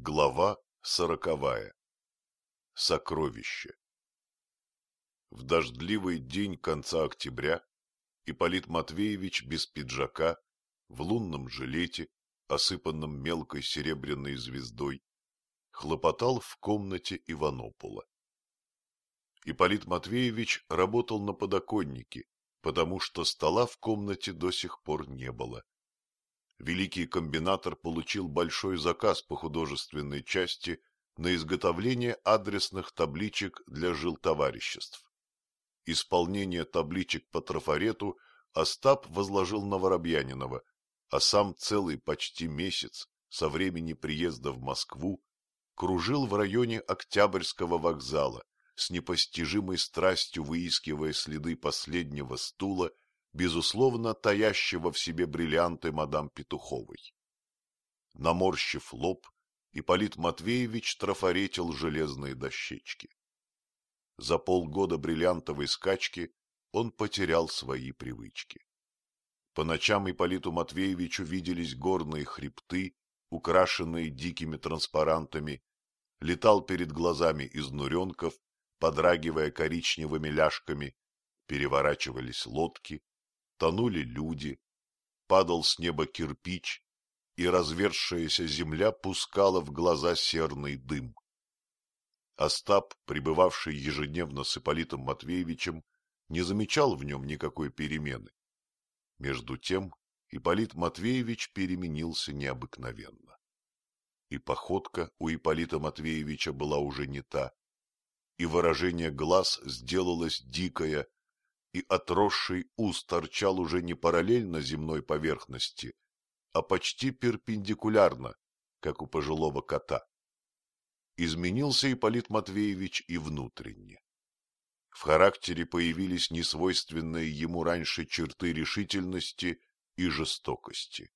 Глава сороковая. Сокровище. В дождливый день конца октября Ипполит Матвеевич без пиджака, в лунном жилете, осыпанном мелкой серебряной звездой, хлопотал в комнате Иванопола. Ипполит Матвеевич работал на подоконнике, потому что стола в комнате до сих пор не было великий комбинатор получил большой заказ по художественной части на изготовление адресных табличек для жилтовариществ. Исполнение табличек по трафарету Остап возложил на Воробьянинова, а сам целый почти месяц со времени приезда в Москву кружил в районе Октябрьского вокзала, с непостижимой страстью выискивая следы последнего стула безусловно таящего в себе бриллианты мадам Петуховой. Наморщив лоб, Ипполит Матвеевич трафаретил железные дощечки. За полгода бриллиантовой скачки он потерял свои привычки. По ночам Ипполиту Матвеевичу виделись горные хребты, украшенные дикими транспарантами, летал перед глазами изнуренков, подрагивая коричневыми ляжками, переворачивались лодки, тонули люди, падал с неба кирпич, и развершаяся земля пускала в глаза серный дым. Остап, пребывавший ежедневно с Ипполитом Матвеевичем, не замечал в нем никакой перемены. Между тем Ипполит Матвеевич переменился необыкновенно. И походка у Ипполита Матвеевича была уже не та, и выражение глаз сделалось дикое и отросший ус торчал уже не параллельно земной поверхности, а почти перпендикулярно, как у пожилого кота. Изменился Ипполит Матвеевич и внутренне. В характере появились несвойственные ему раньше черты решительности и жестокости.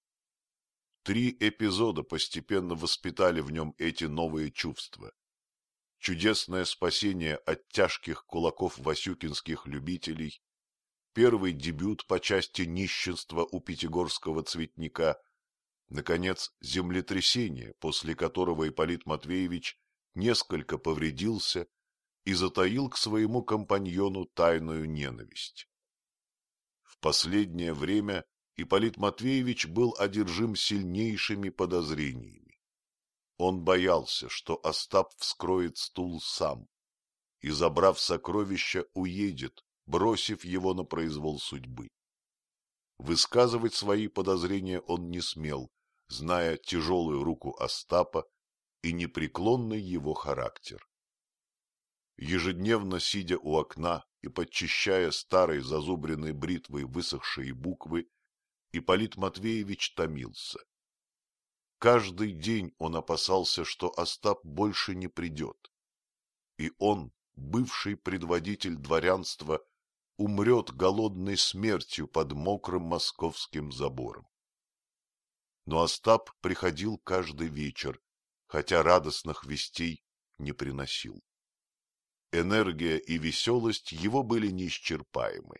Три эпизода постепенно воспитали в нем эти новые чувства. Чудесное спасение от тяжких кулаков васюкинских любителей, первый дебют по части нищенства у пятигорского цветника, наконец, землетрясение, после которого Ипполит Матвеевич несколько повредился и затаил к своему компаньону тайную ненависть. В последнее время Ипполит Матвеевич был одержим сильнейшими подозрениями. Он боялся, что Остап вскроет стул сам и, забрав сокровища, уедет, бросив его на произвол судьбы. Высказывать свои подозрения он не смел, зная тяжелую руку Остапа и непреклонный его характер. Ежедневно сидя у окна и подчищая старой зазубренной бритвой высохшие буквы, Ипполит Матвеевич томился. Каждый день он опасался, что Остап больше не придет. И он, бывший предводитель дворянства, умрет голодной смертью под мокрым московским забором. Но Остап приходил каждый вечер, хотя радостных вестей не приносил. Энергия и веселость его были неисчерпаемы.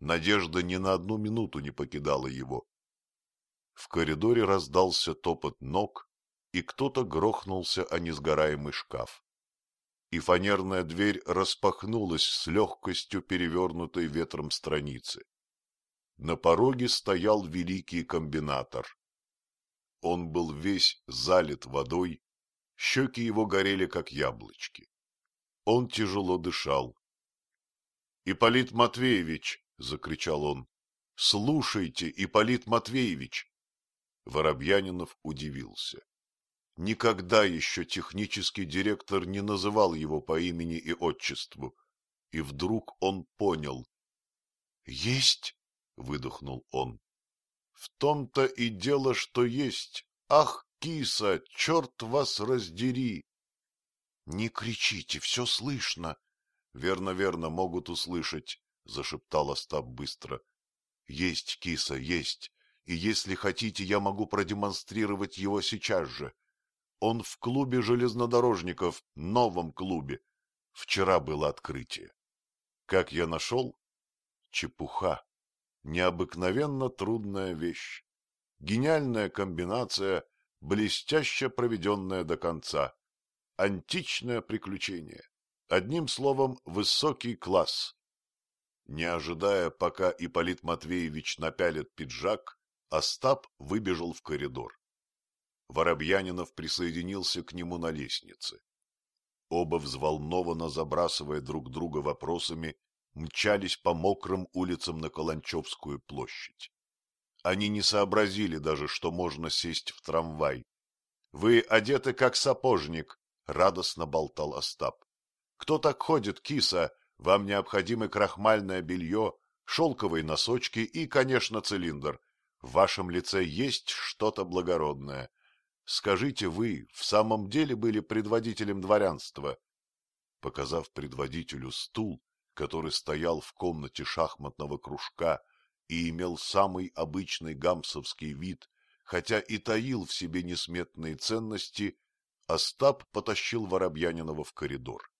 Надежда ни на одну минуту не покидала его. В коридоре раздался топот ног, и кто-то грохнулся о несгораемый шкаф и фанерная дверь распахнулась с легкостью перевернутой ветром страницы. На пороге стоял великий комбинатор. Он был весь залит водой, щеки его горели, как яблочки. Он тяжело дышал. — Ипполит Матвеевич! — закричал он. — Слушайте, Ипполит Матвеевич! Воробьянинов удивился. Никогда еще технический директор не называл его по имени и отчеству. И вдруг он понял. — Есть? — выдохнул он. — В том-то и дело, что есть. Ах, киса, черт вас раздери! — Не кричите, все слышно. — Верно, верно, могут услышать, — зашептал Остап быстро. — Есть, киса, есть. И если хотите, я могу продемонстрировать его сейчас же. Он в клубе железнодорожников, новом клубе. Вчера было открытие. Как я нашел? Чепуха. Необыкновенно трудная вещь. Гениальная комбинация, блестяще проведенное до конца. Античное приключение. Одним словом, высокий класс. Не ожидая, пока Ипполит Матвеевич напялит пиджак, Остап выбежал в коридор. Воробьянинов присоединился к нему на лестнице. Оба взволнованно забрасывая друг друга вопросами, мчались по мокрым улицам на Каланчевскую площадь. Они не сообразили даже, что можно сесть в трамвай. — Вы одеты как сапожник, — радостно болтал Остап. — Кто так ходит, киса? Вам необходимо крахмальное белье, шелковые носочки и, конечно, цилиндр. В вашем лице есть что-то благородное. Скажите, вы в самом деле были предводителем дворянства? Показав предводителю стул, который стоял в комнате шахматного кружка и имел самый обычный гамсовский вид, хотя и таил в себе несметные ценности, Остап потащил Воробьянинова в коридор.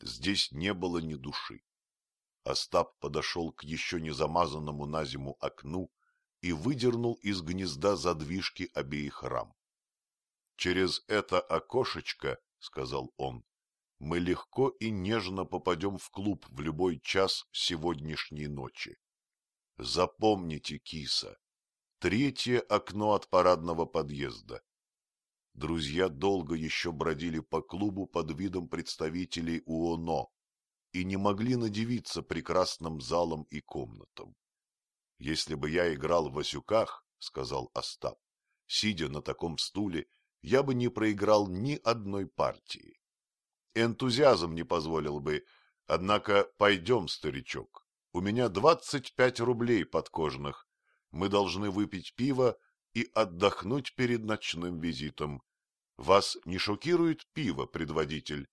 Здесь не было ни души. Остап подошел к еще не замазанному на зиму окну и выдернул из гнезда задвижки обеих рам. Через это окошечко, — сказал он, — мы легко и нежно попадем в клуб в любой час сегодняшней ночи. Запомните, киса, третье окно от парадного подъезда. Друзья долго еще бродили по клубу под видом представителей УОНО и не могли надевиться прекрасным залом и комнатам. Если бы я играл в Васюках, — сказал Остап, — сидя на таком стуле, я бы не проиграл ни одной партии. Энтузиазм не позволил бы, однако пойдем, старичок, у меня двадцать пять рублей подкожных, мы должны выпить пиво и отдохнуть перед ночным визитом. Вас не шокирует пиво, предводитель?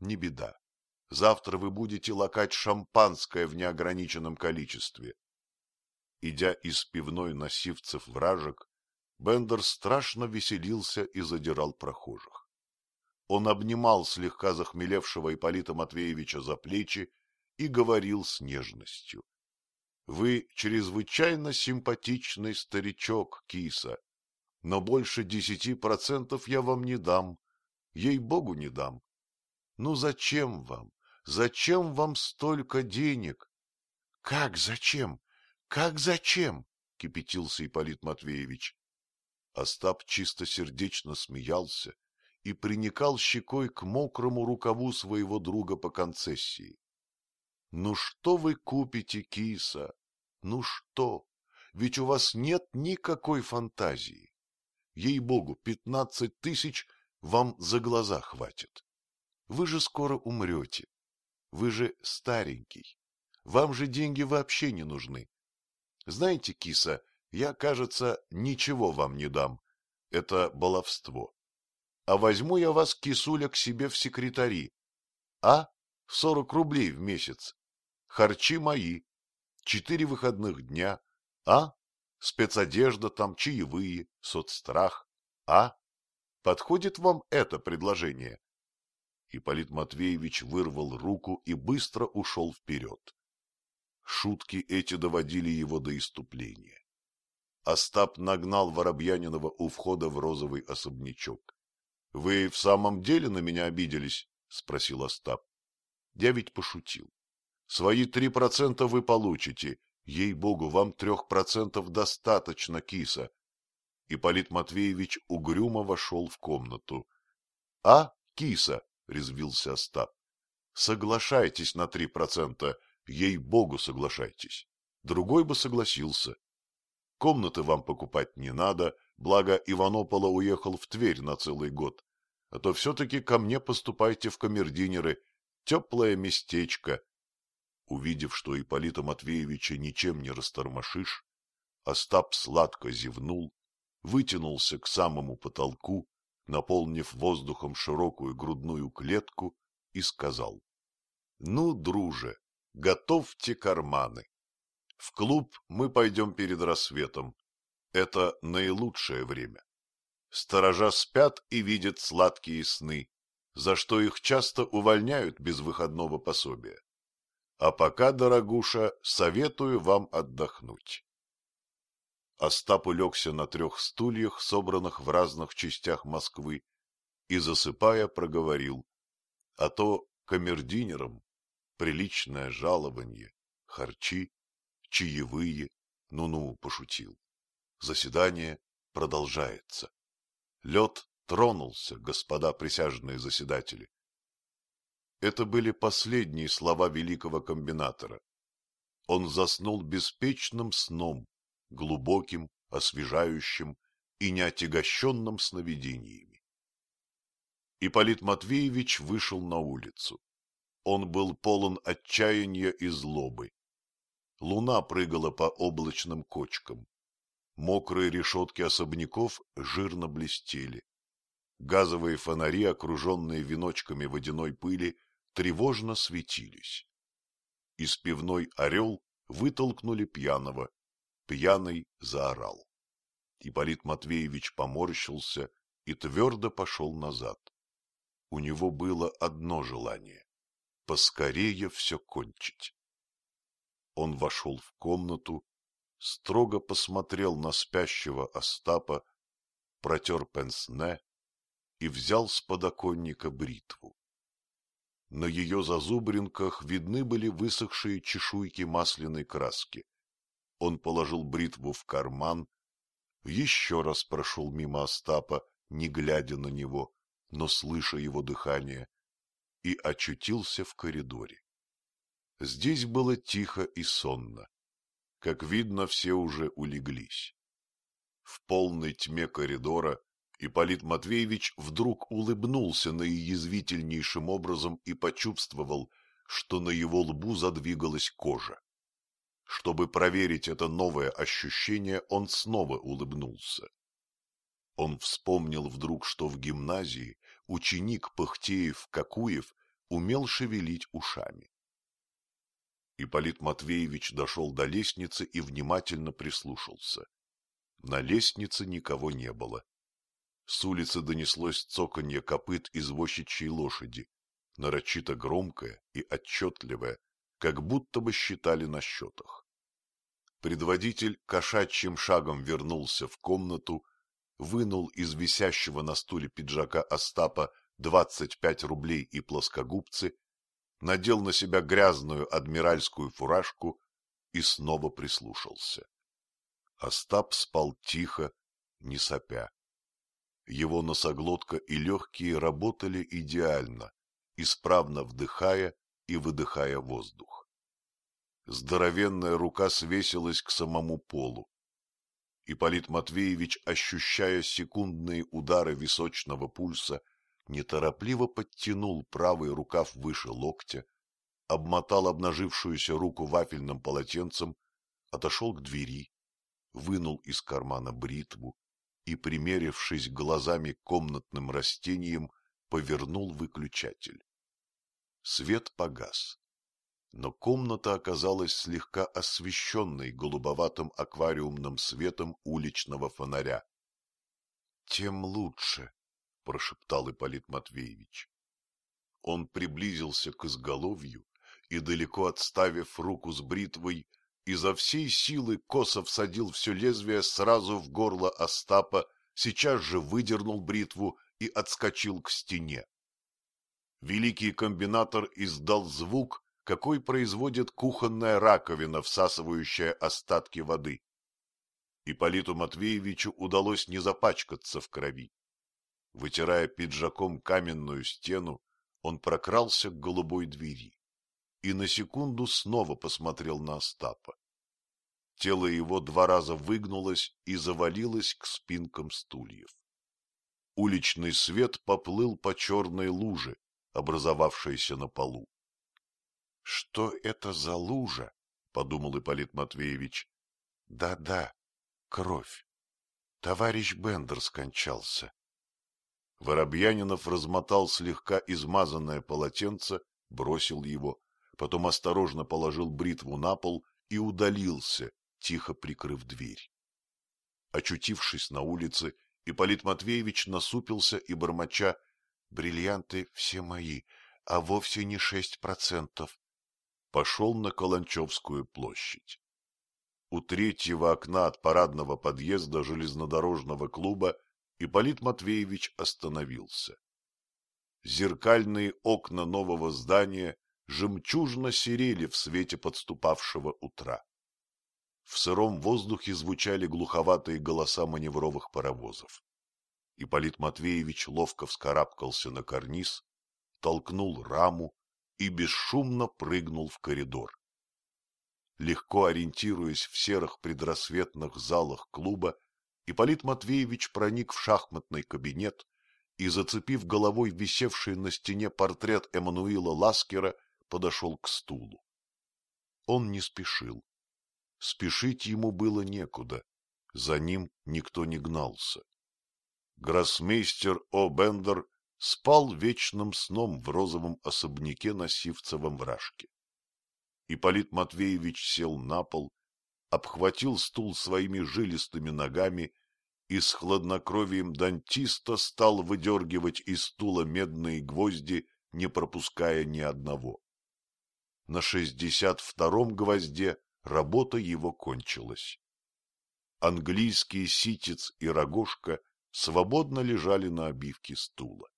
Не беда. Завтра вы будете лакать шампанское в неограниченном количестве. Идя из пивной на сивцев вражек, Бендер страшно веселился и задирал прохожих. Он обнимал слегка захмелевшего Ипполита Матвеевича за плечи и говорил с нежностью. — Вы чрезвычайно симпатичный старичок, киса, но больше десяти процентов я вам не дам, ей-богу не дам. Ну зачем вам, зачем вам столько денег? — Как зачем? Как зачем? — кипятился Ипполит Матвеевич. Остап чистосердечно смеялся и приникал щекой к мокрому рукаву своего друга по концессии. — Ну что вы купите, киса? Ну что? Ведь у вас нет никакой фантазии. Ей-богу, пятнадцать тысяч вам за глаза хватит. Вы же скоро умрете. Вы же старенький. Вам же деньги вообще не нужны. Знаете, киса, я, кажется, ничего вам не дам. Это баловство. А возьму я вас, кисуля, к себе в секретари. А? Сорок рублей в месяц. Харчи мои. Четыре выходных дня. А? Спецодежда там, чаевые, соцстрах. А? Подходит вам это предложение? Ипполит Матвеевич вырвал руку и быстро ушел вперед. Шутки эти доводили его до иступления. Остап нагнал Воробьянинова у входа в розовый особнячок. — Вы в самом деле на меня обиделись? — спросил Остап. — Я ведь пошутил. Свои три процента вы получите. Ей-богу, вам трех процентов достаточно, киса. Ипполит Матвеевич угрюмо вошел в комнату. — А, киса, — резвился Остап, — соглашайтесь на три процента, ей-богу, соглашайтесь. Другой бы согласился. Комнаты вам покупать не надо, благо Иванопола уехал в Тверь на целый год. А то все-таки ко мне поступайте в камердинеры. Теплое местечко. Увидев, что Ипполита Матвеевича ничем не растормошишь, Остап сладко зевнул, вытянулся к самому потолку, наполнив воздухом широкую грудную клетку, и сказал. — Ну, друже, готовьте карманы. В клуб мы пойдем перед рассветом. Это наилучшее время. Сторожа спят и видят сладкие сны, за что их часто увольняют без выходного пособия. А пока, дорогуша, советую вам отдохнуть. Остап улегся на трех стульях, собранных в разных частях Москвы, и, засыпая, проговорил. А то камердинерам приличное жалование, харчи, чаевые, ну-ну, пошутил. Заседание продолжается. Лед тронулся, господа присяжные заседатели. Это были последние слова великого комбинатора. Он заснул беспечным сном, глубоким, освежающим и неотягощенным сновидениями. Ипполит Матвеевич вышел на улицу. Он был полон отчаяния и злобы. Луна прыгала по облачным кочкам. Мокрые решетки особняков жирно блестели. Газовые фонари, окруженные веночками водяной пыли, тревожно светились. Из пивной «Орел» вытолкнули пьяного. Пьяный заорал. Ипполит Матвеевич поморщился и твердо пошел назад. У него было одно желание — поскорее все кончить. Он вошел в комнату, строго посмотрел на спящего Остапа, протер пенсне и взял с подоконника бритву. На ее зазубринках видны были высохшие чешуйки масляной краски. Он положил бритву в карман, еще раз прошел мимо Остапа, не глядя на него, но слыша его дыхание, и очутился в коридоре. Здесь было тихо и сонно. Как видно, все уже улеглись. В полной тьме коридора Ипполит Матвеевич вдруг улыбнулся наиязвительнейшим образом и почувствовал, что на его лбу задвигалась кожа. Чтобы проверить это новое ощущение, он снова улыбнулся. Он вспомнил вдруг, что в гимназии ученик Пыхтеев-Какуев умел шевелить ушами. Ипполит Матвеевич дошел до лестницы и внимательно прислушался. На лестнице никого не было. С улицы донеслось цоканье копыт извозчичьей лошади, нарочито громкое и отчетливое, как будто бы считали на счетах. Предводитель кошачьим шагом вернулся в комнату, вынул из висящего на стуле пиджака Остапа двадцать пять рублей и плоскогубцы, надел на себя грязную адмиральскую фуражку и снова прислушался. Остап спал тихо, не сопя. Его носоглотка и легкие работали идеально, исправно вдыхая и выдыхая воздух. Здоровенная рука свесилась к самому полу. Ипполит Матвеевич, ощущая секундные удары височного пульса, неторопливо подтянул правый рукав выше локтя, обмотал обнажившуюся руку вафельным полотенцем, отошел к двери, вынул из кармана бритву, и, примерившись глазами комнатным растением, повернул выключатель. Свет погас, но комната оказалась слегка освещенной голубоватым аквариумным светом уличного фонаря. — Тем лучше, — прошептал Ипполит Матвеевич. Он приблизился к изголовью и, далеко отставив руку с бритвой, изо всей силы косо всадил все лезвие сразу в горло Остапа, сейчас же выдернул бритву и отскочил к стене. Великий комбинатор издал звук, какой производит кухонная раковина, всасывающая остатки воды. Ипполиту Матвеевичу удалось не запачкаться в крови. Вытирая пиджаком каменную стену, он прокрался к голубой двери и на секунду снова посмотрел на Остапа. Тело его два раза выгнулось и завалилось к спинкам стульев. Уличный свет поплыл по черной луже, образовавшейся на полу. — Что это за лужа? — подумал Ипполит Матвеевич. Да — Да-да, кровь. Товарищ Бендер скончался. Воробьянинов размотал слегка измазанное полотенце, бросил его потом осторожно положил бритву на пол и удалился, тихо прикрыв дверь. Очутившись на улице, Ипполит Матвеевич насупился и, бормоча, «Бриллианты все мои, а вовсе не шесть процентов», пошел на Каланчевскую площадь. у третьего окна от парадного подъезда железнодорожного клуба Ипполит Матвеевич остановился. Зеркальные окна нового здания жемчужно серели в свете подступавшего утра. В сыром воздухе звучали глуховатые голоса маневровых паровозов. Ипполит Матвеевич ловко вскарабкался на карниз, толкнул раму и бесшумно прыгнул в коридор. Легко ориентируясь в серых предрассветных залах клуба, Ипполит Матвеевич проник в шахматный кабинет и, зацепив головой висевший на стене портрет Эммануила Ласкера, подошел к стулу. Он не спешил. Спешить ему было некуда, за ним никто не гнался. Гроссмейстер О. Бендер спал вечным сном в розовом особняке на Сивцевом вражке. Ипполит Матвеевич сел на пол, обхватил стул своими жилистыми ногами и с хладнокровием дантиста стал выдергивать из стула медные гвозди, не пропуская ни одного. На шестьдесят втором гвозде работа его кончилась. Английские ситец и рогожка свободно лежали на обивке стула.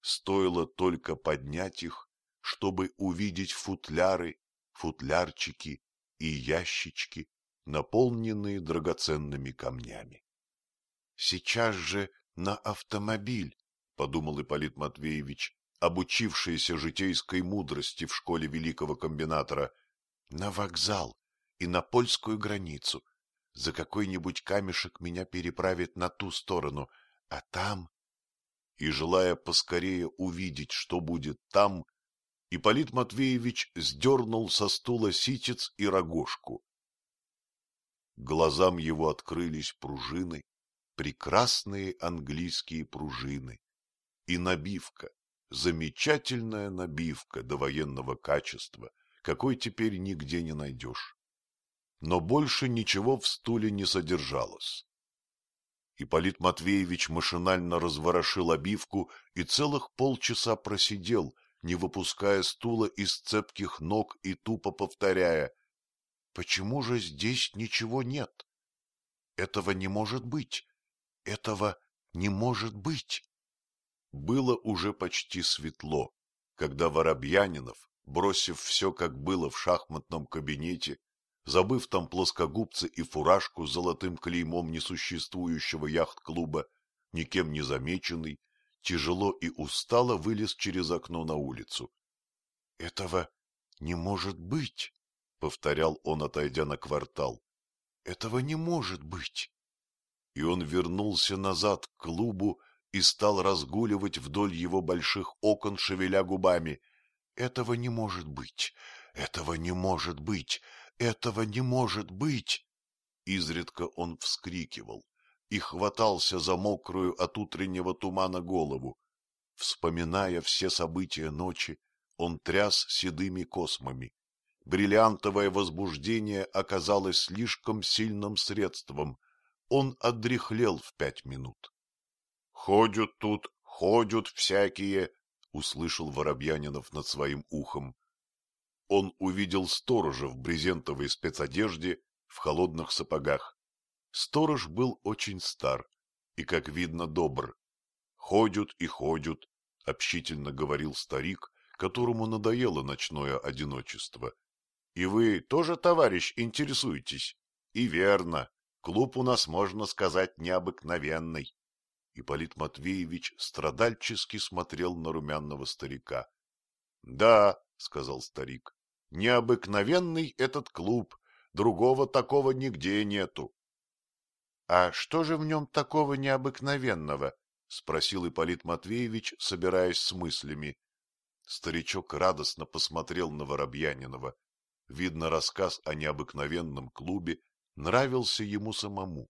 Стоило только поднять их, чтобы увидеть футляры, футлярчики и ящички, наполненные драгоценными камнями. — Сейчас же на автомобиль, — подумал Ипполит Матвеевич, обучившийся житейской мудрости в школе великого комбинатора, — на вокзал и на польскую границу. За какой-нибудь камешек меня переправит на ту сторону, а там и, желая поскорее увидеть, что будет там, Ипполит Матвеевич сдернул со стула ситец и рогожку. Глазам его открылись пружины, прекрасные английские пружины, и набивка, замечательная набивка до военного качества, какой теперь нигде не найдешь. Но больше ничего в стуле не содержалось. Ипполит Матвеевич машинально разворошил обивку и целых полчаса просидел, не выпуская стула из цепких ног и тупо повторяя «Почему же здесь ничего нет? Этого не может быть! Этого не может быть!» Было уже почти светло, когда Воробьянинов, бросив все, как было в шахматном кабинете, забыв там плоскогубцы и фуражку с золотым клеймом несуществующего яхт-клуба, никем не замеченный, тяжело и устало вылез через окно на улицу. — Этого не может быть, — повторял он, отойдя на квартал. — Этого не может быть. И он вернулся назад к клубу и стал разгуливать вдоль его больших окон, шевеля губами. — Этого не может быть, этого не может быть, этого не может быть! Изредка он вскрикивал и хватался за мокрую от утреннего тумана голову. Вспоминая все события ночи, он тряс седыми космами. Бриллиантовое возбуждение оказалось слишком сильным средством. Он отдряхлел в пять минут. — Ходят тут, ходят всякие, — услышал Воробьянинов над своим ухом он увидел сторожа в брезентовой спецодежде, в холодных сапогах. Сторож был очень стар и, как видно, добр. «Ходят и ходят», — общительно говорил старик, которому надоело ночное одиночество. «И вы тоже, товарищ, интересуетесь?» «И верно. Клуб у нас, можно сказать, необыкновенный». Ипполит Матвеевич страдальчески смотрел на румяного старика. — Да, — сказал старик, Необыкновенный этот клуб, другого такого нигде нету. — А что же в нем такого необыкновенного? — спросил Ипполит Матвеевич, собираясь с мыслями. Старичок радостно посмотрел на Воробьянинова. Видно, рассказ о необыкновенном клубе нравился ему самому,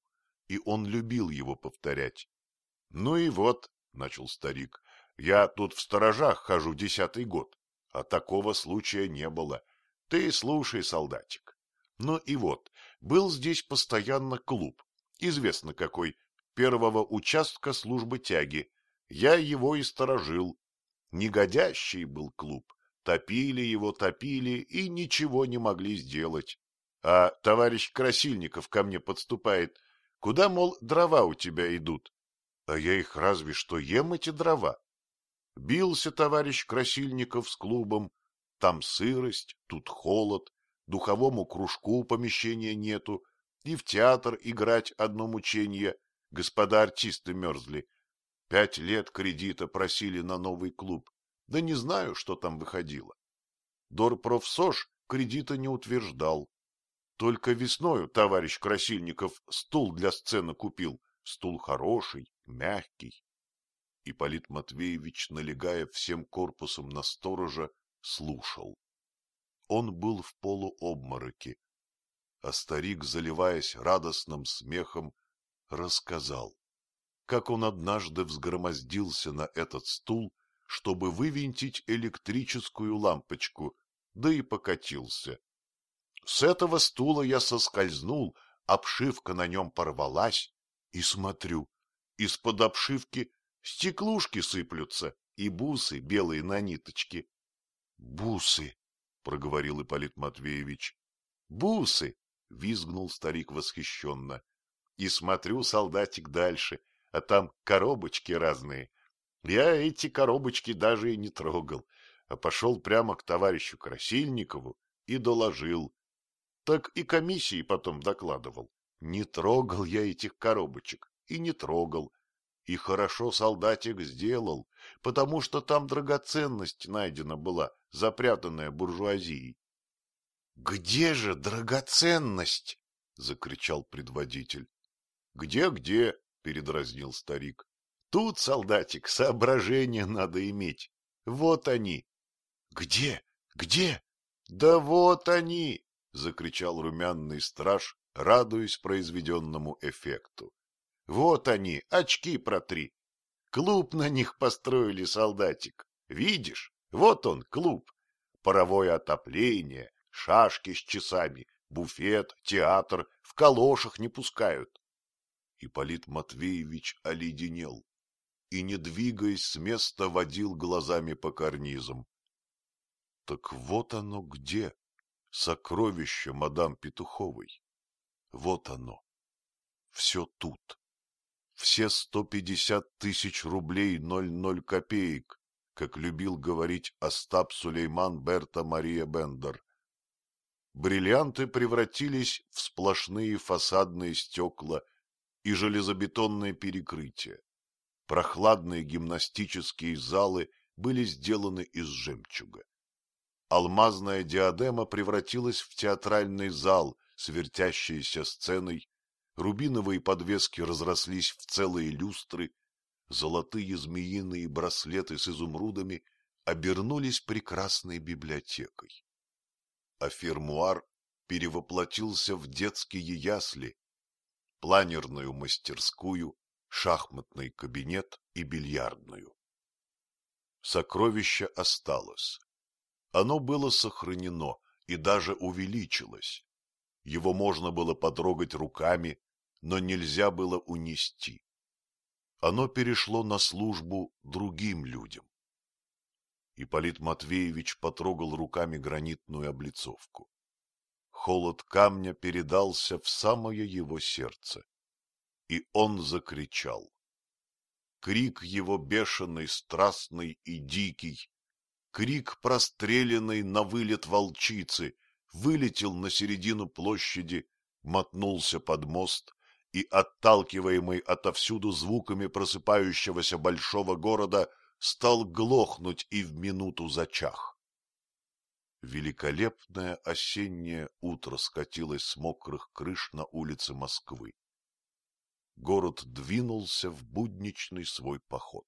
и он любил его повторять. — Ну и вот, — начал старик, — я тут в сторожах хожу десятый год, а такого случая не было. Ты слушай, солдатик. Ну и вот, был здесь постоянно клуб, известно какой, первого участка службы тяги. Я его и сторожил. Негодящий был клуб. Топили его, топили и ничего не могли сделать. А товарищ Красильников ко мне подступает. Куда, мол, дрова у тебя идут? А я их разве что ем, эти дрова. Бился товарищ Красильников с клубом. Там сырость, тут холод, духовому кружку помещения нету, и в театр играть одно мучение. Господа артисты мерзли. Пять лет кредита просили на новый клуб. Да не знаю, что там выходило. Дорпрофсош кредита не утверждал. Только весною товарищ Красильников стул для сцены купил. Стул хороший, мягкий. Ипполит Матвеевич, налегая всем корпусом на сторожа, слушал. Он был в полуобмороке, а старик, заливаясь радостным смехом, рассказал, как он однажды взгромоздился на этот стул, чтобы вывинтить электрическую лампочку, да и покатился. С этого стула я соскользнул, обшивка на нем порвалась, и смотрю, из-под обшивки стеклушки сыплются и бусы белые на ниточке. — Бусы, — проговорил Ипполит Матвеевич. — Бусы, — визгнул старик восхищенно. И смотрю, солдатик, дальше, а там коробочки разные. Я эти коробочки даже и не трогал, а пошел прямо к товарищу Красильникову и доложил. Так и комиссии потом докладывал. Не трогал я этих коробочек и не трогал. И хорошо солдатик сделал, потому что там драгоценность найдена была, запрятанная буржуазией. — Где же драгоценность? — закричал предводитель. «Где, где — передразнил старик. — Тут, солдатик, соображения надо иметь. Вот они. — Где? Где? — Да вот они! — закричал румяный страж, радуясь произведенному эффекту. — Вот они, очки протри. Клуб на них построили, солдатик. Видишь, вот он, клуб. Паровое отопление, шашки с часами, буфет, театр, в калошах не пускают. Ипполит Матвеевич оледенел и, не двигаясь с места, водил глазами по карнизам. Так вот оно где, сокровище мадам Петуховой. Вот оно. Все тут. Все сто пятьдесят тысяч рублей ноль ноль копеек, как любил говорить Остап Сулейман Берта Мария Бендер. Бриллианты превратились в сплошные фасадные стекла и железобетонное перекрытие. Прохладные гимнастические залы были сделаны из жемчуга. Алмазная диадема превратилась в театральный зал с вертящейся сценой, рубиновые подвески разрослись в целые люстры, золотые змеиные браслеты с изумрудами обернулись прекрасной библиотекой. А фермуар перевоплотился в детские ясли, планерную мастерскую, шахматный кабинет и бильярдную. Сокровище осталось. Оно было сохранено и даже увеличилось. Его можно было потрогать руками, но нельзя было унести. Оно перешло на службу другим людям. Ипполит Матвеевич потрогал руками гранитную облицовку холод камня передался в самое его сердце, и он закричал. Крик его бешеный, страстный и дикий, крик простреленный на вылет волчицы, вылетел на середину площади, мотнулся под мост и, отталкиваемый отовсюду звуками просыпающегося большого города, стал глохнуть и в минуту зачах. Великолепное осеннее утро скатилось с мокрых крыш на улице Москвы. Город двинулся в будничный свой поход.